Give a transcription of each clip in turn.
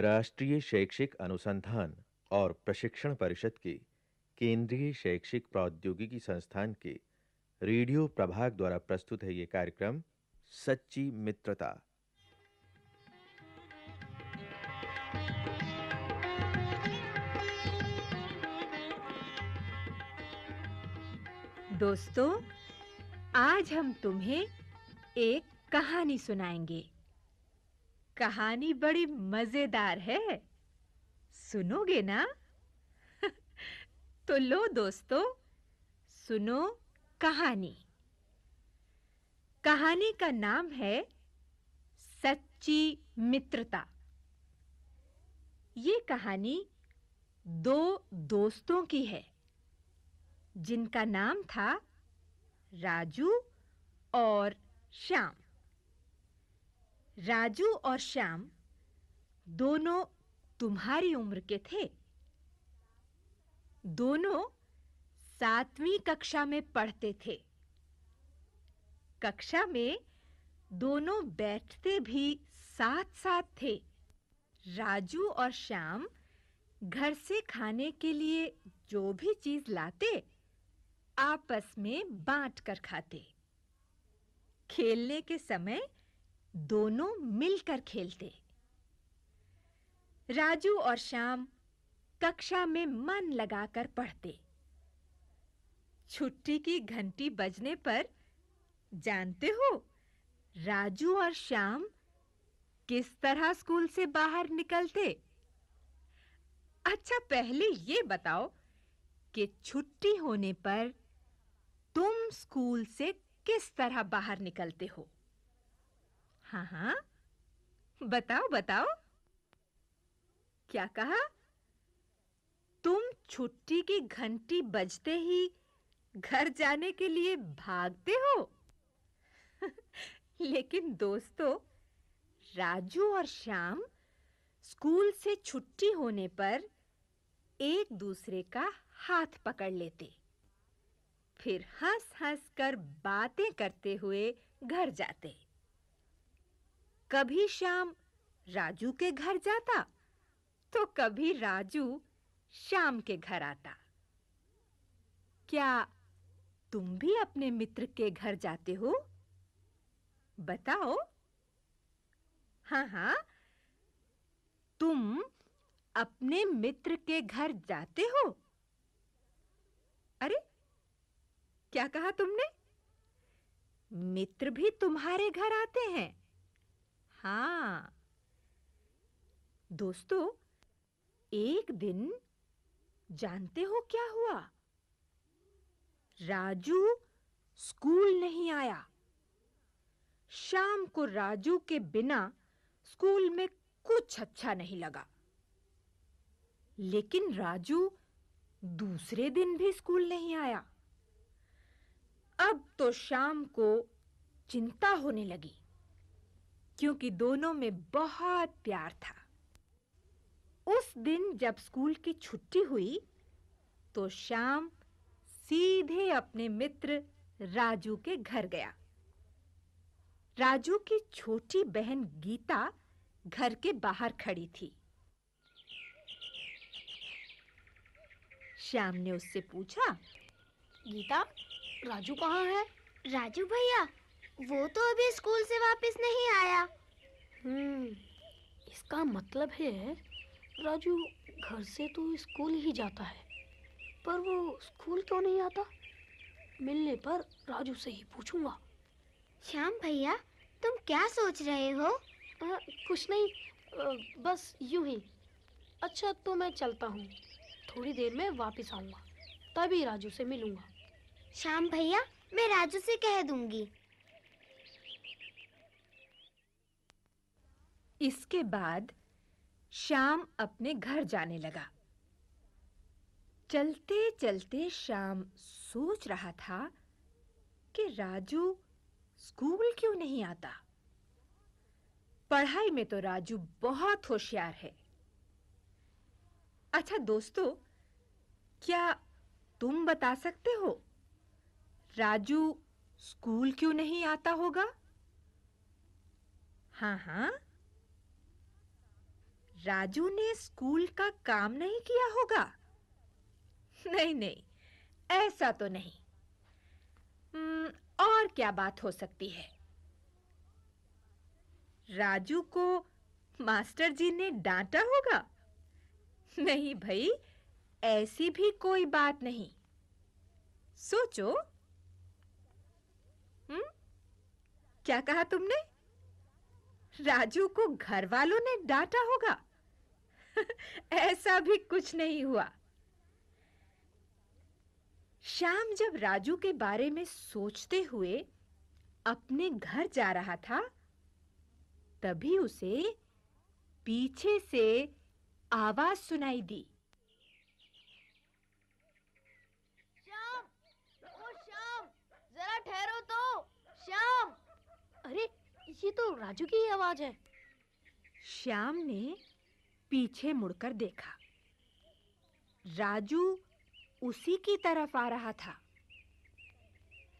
राष्ट्रीय शैक्षिक अनुसंधान और प्रशिक्षण परिषद के केंद्रीय शैक्षिक प्रौद्योगिकी संस्थान के रेडियो प्रभाग द्वारा प्रस्तुत है यह कार्यक्रम, सच्ची मित्रता। दोस्तों, आज हम तुम्हें एक कहानी सुनाएँगे। कहानी बड़ी मज़ेदार है। सुनोगे ना? तो लो दोस्तों, सुनो कहानी। कहानी का नाम है सच्ची मित्रता। ये कहानी दो दोस्तों की है, जिनका नाम था राजू और श्याम। राजू और श्याम दोनों तुम्हारी उम्र के थे। दोनों सातवीं कक्षा में पढ़ते थे। कक्षा में दोनों बैठते भी साथ-साथ थे। राजू और श्याम घर से खाने के लिए जो भी चीज़ लाते, आपस में बांट कर खाते। खेलने के समय दोनों मिलकर खेलते। राजू और श्याम कक्षा में मन लगाकर पढ़ते। छुट्टी की घंटी बजने पर, जानते हो, राजू और श्याम किस तरह स्कूल से बाहर निकलते? अच्छा पहले ये बताओ कि छुट्टी होने पर तुम स्कूल से किस तरह बाहर निकलते हो? हाँ हाँ। बताओ बताओ। क्या कहा? तुम छुट्टी की घंटी बजते ही घर जाने के लिए भागते हो? लेकिन दोस्तों, राजू और श्याम स्कूल से छुट्टी होने पर एक दूसरे का हाथ पकड़ लेते। फिर हंस-हंस कर बातें करते हुए घर जाते। कभी शाम राजू के घर जाता तो कभी राजू शाम के घर आता। क्या तुम भी अपने मित्र के घर जाते हो? बताओ। हाँ हाँ। तुम अपने मित्र के घर जाते हो? अरे, क्या कहा तुमने? मित्र भी तुम्हारे घर आते हैं। हाँ। दोस्तों, एक दिन जानते हो क्या हुआ? राजू स्कूल नहीं आया। शाम को राजू के बिना स्कूल में कुछ अच्छा नहीं लगा। लेकिन राजू दूसरे दिन भी स्कूल नहीं आया। अब तो शाम को चिंता होने लगी। क्योंकि दोनों में बहुत प्यार था। उस दिन जब स्कूल की छुट्टी हुई तो श्याम सीधे अपने मित्र राजू के घर गया। राजू की छोटी बहन गीता घर के बाहर खड़ी थी। श्याम ने उससे पूछा, गीता, राजू कहाँ है? राजू भैया वो तो अभी स्कूल से वापस नहीं आया। हम्म इसका मतलब है राजू घर से तो स्कूल ही जाता है। पर वो स्कूल क्यों नहीं आता? मिलने पर राजू से ही पूछूँगा। श्याम भैया तुम क्या सोच रहे हो? आ, कुछ नहीं आ, बस यूँ ही। अच्छा तो मैं चलता हूँ। थोड़ी देर में वापस आऊँगा। तभी राजू से मिलूँगा। श्याम भैया मैं राजू से कह दूँगी। इसके बाद श्याम अपने घर जाने लगा। चलते-चलते श्याम सोच रहा था कि राजू स्कूल क्यों नहीं आता? पढ़ाई में तो राजू बहुत होशियार है। अच्छा दोस्तों, क्या तुम बता सकते हो, राजू स्कूल क्यों नहीं आता होगा? हाँ हाँ। राजू ने स्कूल का काम नहीं किया होगा? नहीं नहीं, ऐसा तो नहीं। और क्या बात हो सकती है? राजू को मास्टर जी ने डांटा होगा? नहीं भाई, ऐसी भी कोई बात नहीं। सोचो। हम्म क्या कहा तुमने? राजू को घर वालों ने डांटा होगा? ऐसा भी कुछ नहीं हुआ। शाम जब राजू के बारे में सोचते हुए अपने घर जा रहा था तभी उसे पीछे से आवाज़ सुनाई दी। श्याम! ओ श्याम! जरा ठहरो तो। श्याम! अरे ये तो राजू की ही आवाज़ है। श्याम ने पीछे मुड़कर देखा। राजू उसी की तरफ़ आ रहा था।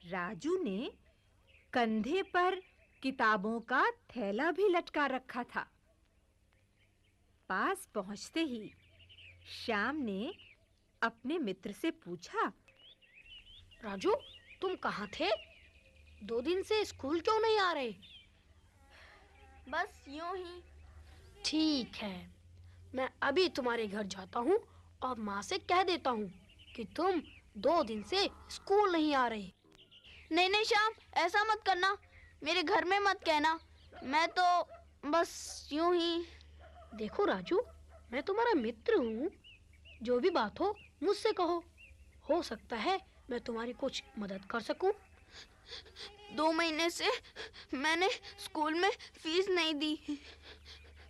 राजू ने कंधे पर किताबों का थैला भी लटका रखा था। पास पहुँचते ही श्याम ने अपने मित्र से पूछा राजू तुम कहाँ थे? दो दिन से स्कूल क्यों नहीं आ रहे? बस यूँ ही। ठीक है। मैं अभी तुम्हारे घर जाता हूँ और माँ से कह देता हूँ कि तुम दो दिन से स्कूल नहीं आ रहे। नहीं नहीं श्याम ऐसा मत करना। मेरे घर में मत कहना। मैं तो बस यूँ ही। देखो राजू मैं तुम्हारा मित्र हूँ। जो भी बात हो मुझसे कहो। हो सकता है मैं तुम्हारी कुछ मदद कर सकूँ। दो महीने से मैंने स्कूल में फ़ीस नहीं दी।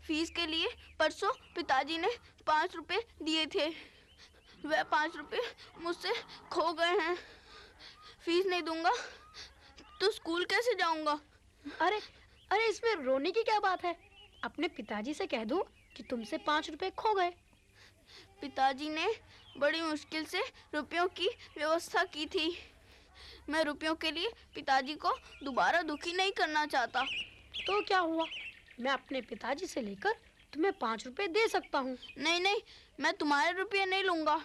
फ़ीस के लिए परसों पिताजी ने पाँच रुपए दिए थे। वह पाँच रुपए मुझसे खो गए हैं। फ़ीस नहीं दूँगा तो स्कूल कैसे जाऊँगा? अरे अरे इसमें रोने की क्या बात है? अपने पिताजी से कह दो कि तुमसे पाँच रुपए खो गए। पिताजी ने बड़ी मुश्किल से रुपयों की व्यवस्था की थी। मैं रुपयों के लिए पिताजी को दोबारा दुखी नहीं करना चाहता। तो क्या हुआ? मैं अपने पिताजी से लेकर तुम्हें पाँच रुपए दे सकता हूँ। नहीं नहीं मैं तुम्हारे रुपये नहीं लूँगा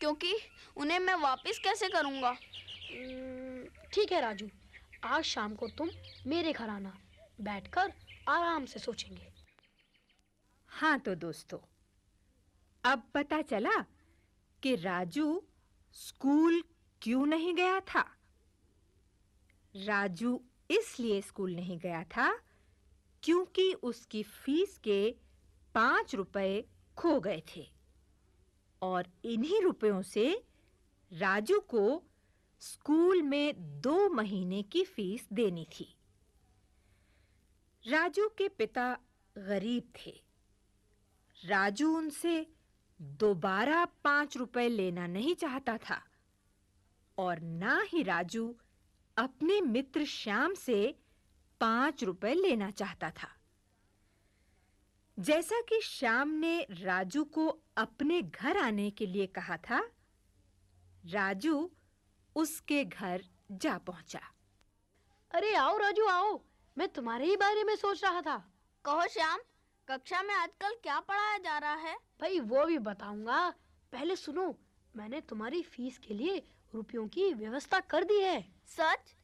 क्योंकि उन्हें मैं वापस कैसे करूँगा? ठीक है राजू आज शाम को तुम मेरे घर आना बैठकर आराम से सोचेंगे। हाँ तो दोस्तों अब पता चला कि राजू स्कूल क्यों नहीं गया था। राजू इसलिए स्कूल नहीं गया था क्योंकि उसकी फ़ीस के पाँच रुपए खो गए थे। और इन्हीं रुपयों से राजू को स्कूल में दो महीने की फ़ीस देनी थी। राजू के पिता गरीब थे। राजू उनसे दोबारा पाँच रुपए लेना नहीं चाहता था। और ना ही राजू अपने मित्र श्याम से पाँच रुपए लेना चाहता था। जैसा कि श्याम ने राजू को अपने घर आने के लिए कहा था राजू उसके घर जा पहुँचा। अरे आओ राजू आओ। मैं तुम्हारे ही बारे में सोच रहा था। कहो श्याम कक्षा में आजकल क्या पढ़ाया जा रहा है? भाई वो भी बताऊँगा। पहले सुनो मैंने तुम्हारी फ़ीस के लिए रुपयों की व्यवस्था कर दी है। सच?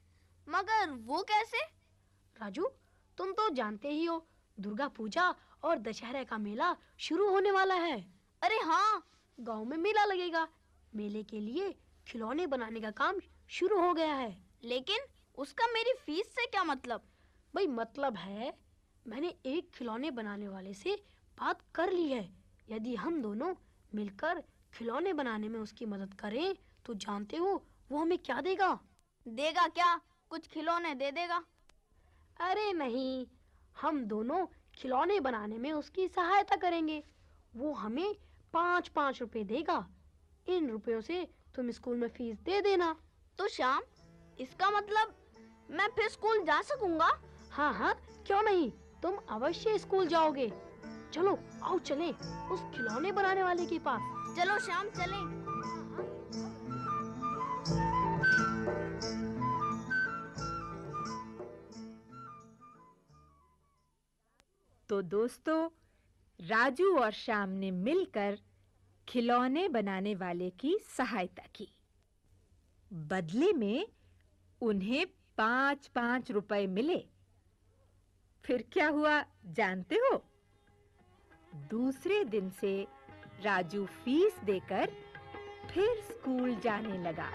मगर वो कैसे? राजू तुम तो जानते ही हो दुर्गा पूजा और दशहरे का मेला शुरू होने वाला है। अरे हाँ। गाँव में मेला लगेगा। मेले के लिए खिलौने बनाने का काम शुरू हो गया है। लेकिन उसका मेरी फ़ीस से क्या मतलब? भाई मतलब है मैंने एक खिलौने बनाने वाले से बात कर ली है। यदि हम दोनों मिलकर खिलौने बनाने में उसकी मदद करें तो जानते हो वो हमें क्या देगा? देगा क्या? कुछ खिलौने दे देगा। अरे नहीं हम दोनों खिलौने बनाने में उसकी सहायता करेंगे। वो हमें पाँच पाँच रुपए देगा। इन रुपयों से तुम स्कूल में फ़ीस दे देना। तो श्याम इसका मतलब मैं फिर स्कूल जा सकूँगा? हाँ हाँ क्यों नहीं? तुम अवश्य स्कूल जाओगे। चलो आओ चलें उस खिलौने बनाने वाले के पास। चलो श्याम चलें। तो दोस्तों, राजू और श्याम ने मिलकर खिलौने बनाने वाले की सहायता की। बदले में उन्हें पाँच पाँच रुपए मिले। फिर क्या हुआ, जानते हो? दूसरे दिन से राजू फ़ीस देकर फिर स्कूल जाने लगा।